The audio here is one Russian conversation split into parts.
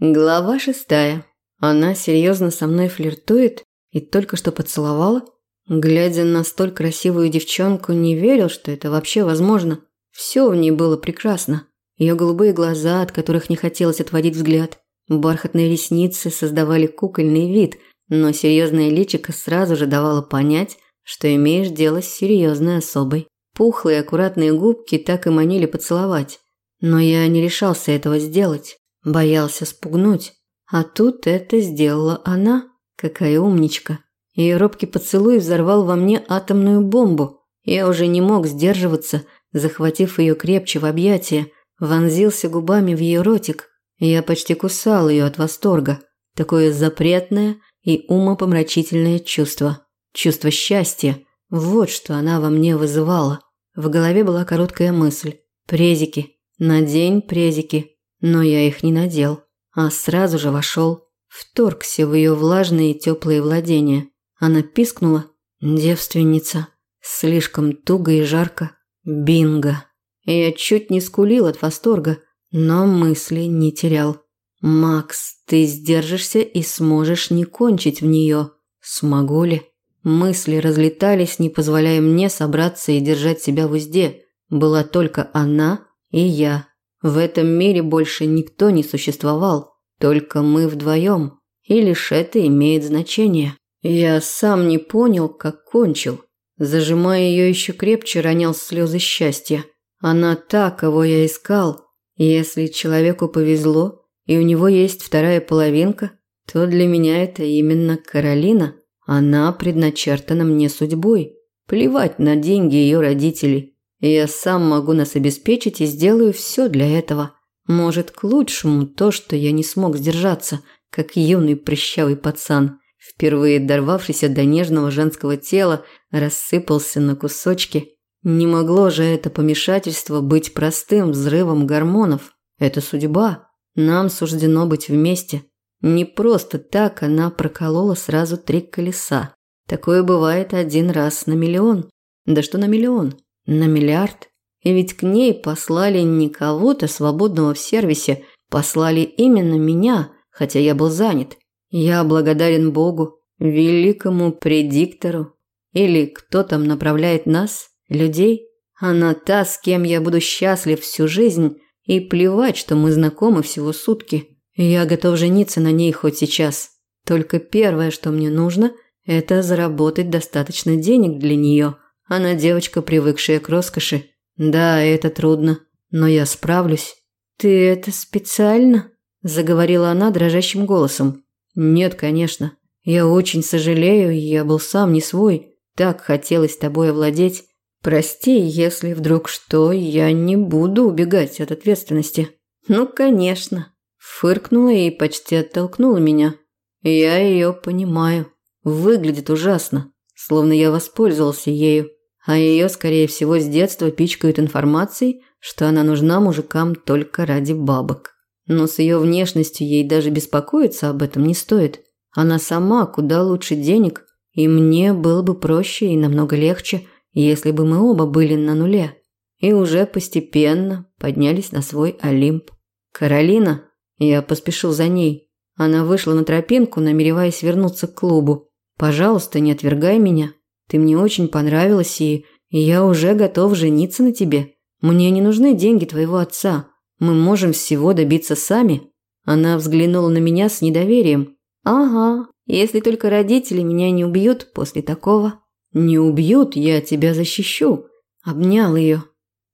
Глава шестая. Она серьезно со мной флиртует и только что поцеловала. Глядя на столь красивую девчонку, не верил, что это вообще возможно. Все в ней было прекрасно. Ее голубые глаза, от которых не хотелось отводить взгляд. Бархатные ресницы создавали кукольный вид, но серьезное личико сразу же давало понять, что имеешь дело с серьезной особой. Пухлые аккуратные губки так и манили поцеловать. Но я не решался этого сделать, боялся спугнуть. А тут это сделала она. Какая умничка. Ее робкий поцелуй взорвал во мне атомную бомбу. Я уже не мог сдерживаться, захватив ее крепче в объятия, вонзился губами в ее ротик. Я почти кусал ее от восторга. Такое запретное и умопомрачительное чувство. Чувство счастья. Вот что она во мне вызывала. В голове была короткая мысль. Презики. Надень презики. Но я их не надел. А сразу же вошел. Вторгся в ее влажные теплые владения. Она пискнула. Девственница. Слишком туго и жарко. Бинго. Я чуть не скулил от восторга, но мысли не терял. «Макс, ты сдержишься и сможешь не кончить в нее. Смогу ли?» Мысли разлетались, не позволяя мне собраться и держать себя в узде. Была только она и я. В этом мире больше никто не существовал, только мы вдвоем. И лишь это имеет значение. Я сам не понял, как кончил. Зажимая ее еще крепче, ронял слезы счастья. Она та, кого я искал. Если человеку повезло, и у него есть вторая половинка, то для меня это именно Каролина. Она предначертана мне судьбой. Плевать на деньги ее родителей. Я сам могу нас обеспечить и сделаю все для этого. Может, к лучшему то, что я не смог сдержаться, как юный прыщавый пацан. Впервые дорвавшийся до нежного женского тела, рассыпался на кусочки. Не могло же это помешательство быть простым взрывом гормонов. Это судьба. Нам суждено быть вместе. Не просто так она проколола сразу три колеса. Такое бывает один раз на миллион. Да что на миллион? На миллиард. И ведь к ней послали не кого-то свободного в сервисе, послали именно меня, хотя я был занят. Я благодарен Богу, великому предиктору. Или кто там направляет нас, людей? Она та, с кем я буду счастлив всю жизнь, и плевать, что мы знакомы всего сутки. Я готов жениться на ней хоть сейчас. Только первое, что мне нужно, это заработать достаточно денег для нее. Она девочка, привыкшая к роскоши. Да, это трудно, но я справлюсь. Ты это специально? заговорила она дрожащим голосом. Нет, конечно. Я очень сожалею, я был сам не свой. Так хотелось тобой овладеть. Прости, если вдруг что, я не буду убегать от ответственности. Ну, конечно. Фыркнула и почти оттолкнула меня. Я ее понимаю. Выглядит ужасно, словно я воспользовался ею. А ее, скорее всего, с детства пичкают информацией, что она нужна мужикам только ради бабок. Но с ее внешностью ей даже беспокоиться об этом не стоит. Она сама куда лучше денег, и мне было бы проще и намного легче, если бы мы оба были на нуле. И уже постепенно поднялись на свой Олимп. Каролина, я поспешил за ней. Она вышла на тропинку, намереваясь вернуться к клубу. Пожалуйста, не отвергай меня. Ты мне очень понравилась, и я уже готов жениться на тебе. Мне не нужны деньги твоего отца. Мы можем всего добиться сами. Она взглянула на меня с недоверием. Ага, если только родители меня не убьют после такого. Не убьют, я тебя защищу. Обнял ее.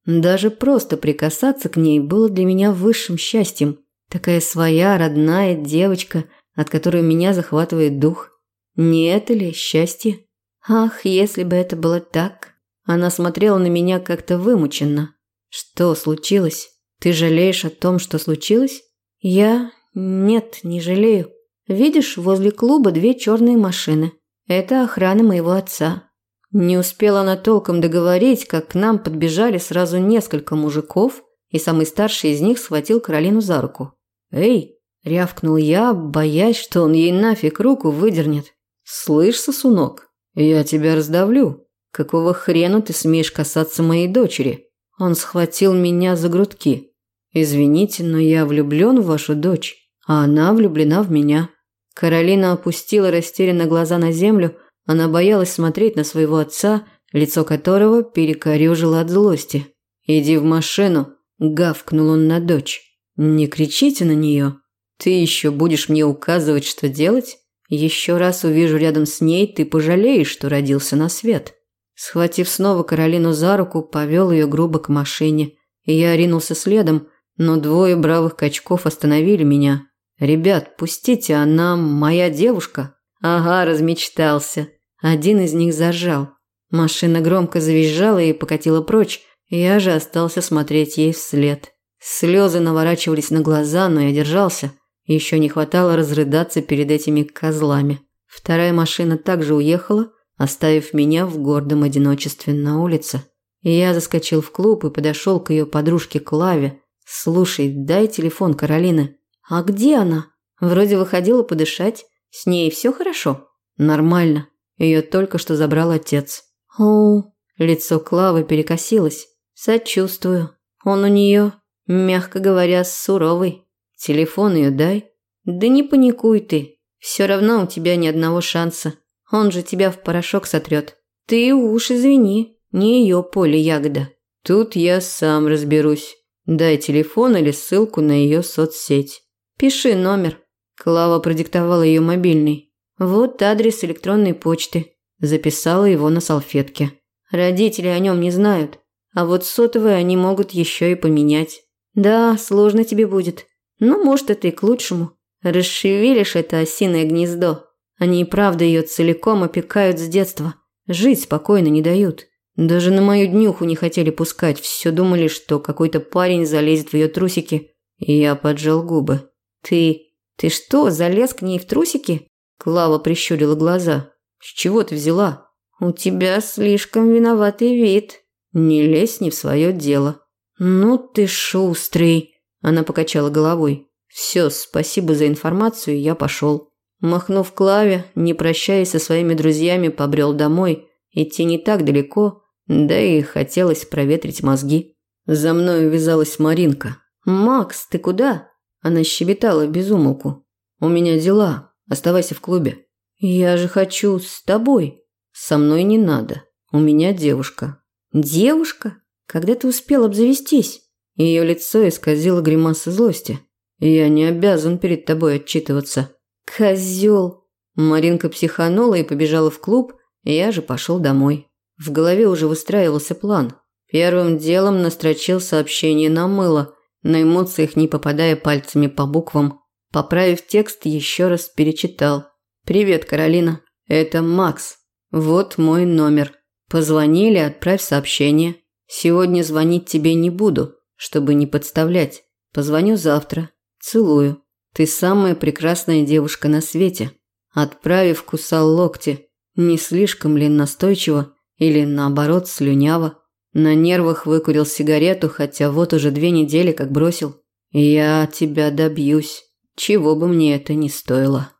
Даже просто прикасаться к ней было для меня высшим счастьем. Такая своя, родная девочка, от которой меня захватывает дух. Не это ли счастье? Ах, если бы это было так. Она смотрела на меня как-то вымученно. Что случилось? Ты жалеешь о том, что случилось? Я нет, не жалею. Видишь, возле клуба две черные машины. Это охрана моего отца. Не успела она толком договорить, как к нам подбежали сразу несколько мужиков, и самый старший из них схватил Каролину за руку. «Эй!» – рявкнул я, боясь, что он ей нафиг руку выдернет. «Слышь, сосунок, я тебя раздавлю. Какого хрена ты смеешь касаться моей дочери?» Он схватил меня за грудки. «Извините, но я влюблен в вашу дочь. а она влюблена в меня. Каролина опустила растерянно глаза на землю, она боялась смотреть на своего отца, лицо которого перекорёжило от злости. «Иди в машину», – гавкнул он на дочь. «Не кричите на нее. Ты еще будешь мне указывать, что делать? Еще раз увижу рядом с ней, ты пожалеешь, что родился на свет». Схватив снова Каролину за руку, повел ее грубо к машине. Я ринулся следом, но двое бравых качков остановили меня. «Ребят, пустите, она моя девушка». «Ага, размечтался». Один из них зажал. Машина громко завизжала и покатила прочь, я же остался смотреть ей вслед. Слезы наворачивались на глаза, но я держался. Еще не хватало разрыдаться перед этими козлами. Вторая машина также уехала, оставив меня в гордом одиночестве на улице. Я заскочил в клуб и подошел к ее подружке Клаве. «Слушай, дай телефон Каролины». «А где она?» «Вроде выходила подышать. С ней все хорошо?» «Нормально. Ее только что забрал отец». «О...» Лицо Клавы перекосилось. «Сочувствую. Он у нее, мягко говоря, суровый. Телефон ее дай». «Да не паникуй ты. Все равно у тебя ни одного шанса. Он же тебя в порошок сотрет. Ты уж извини, не ее поле ягода. Тут я сам разберусь. Дай телефон или ссылку на ее соцсеть. Пиши номер. Клава продиктовала ее мобильный. Вот адрес электронной почты. Записала его на салфетке. Родители о нем не знают. А вот сотовые они могут еще и поменять. Да, сложно тебе будет. Но может это и к лучшему. Расшевелишь это осиное гнездо. Они и правда ее целиком опекают с детства. Жить спокойно не дают. Даже на мою днюху не хотели пускать. Все думали, что какой-то парень залезет в ее трусики. И я поджал губы. «Ты... ты что, залез к ней в трусики?» Клава прищурила глаза. «С чего ты взяла?» «У тебя слишком виноватый вид. Не лезь не в свое дело». «Ну ты шустрый», – она покачала головой. «Все, спасибо за информацию, я пошел». Махнув Клаве, не прощаясь со своими друзьями, побрел домой. Идти не так далеко, да и хотелось проветрить мозги. За мной увязалась Маринка. «Макс, ты куда?» Она щебетала без умолку. «У меня дела. Оставайся в клубе». «Я же хочу с тобой». «Со мной не надо. У меня девушка». «Девушка? Когда ты успел обзавестись?» Ее лицо исказило гримаса злости. «Я не обязан перед тобой отчитываться. Козел. Маринка психанула и побежала в клуб, я же пошел домой. В голове уже выстраивался план. Первым делом настрочил сообщение на мыло, на эмоциях не попадая пальцами по буквам. Поправив текст, еще раз перечитал. «Привет, Каролина. Это Макс. Вот мой номер. Позвонили, отправь сообщение. Сегодня звонить тебе не буду, чтобы не подставлять. Позвоню завтра. Целую. Ты самая прекрасная девушка на свете. Отправив кусал локти. Не слишком ли настойчиво или наоборот слюняво? На нервах выкурил сигарету, хотя вот уже две недели как бросил. Я тебя добьюсь, чего бы мне это ни стоило.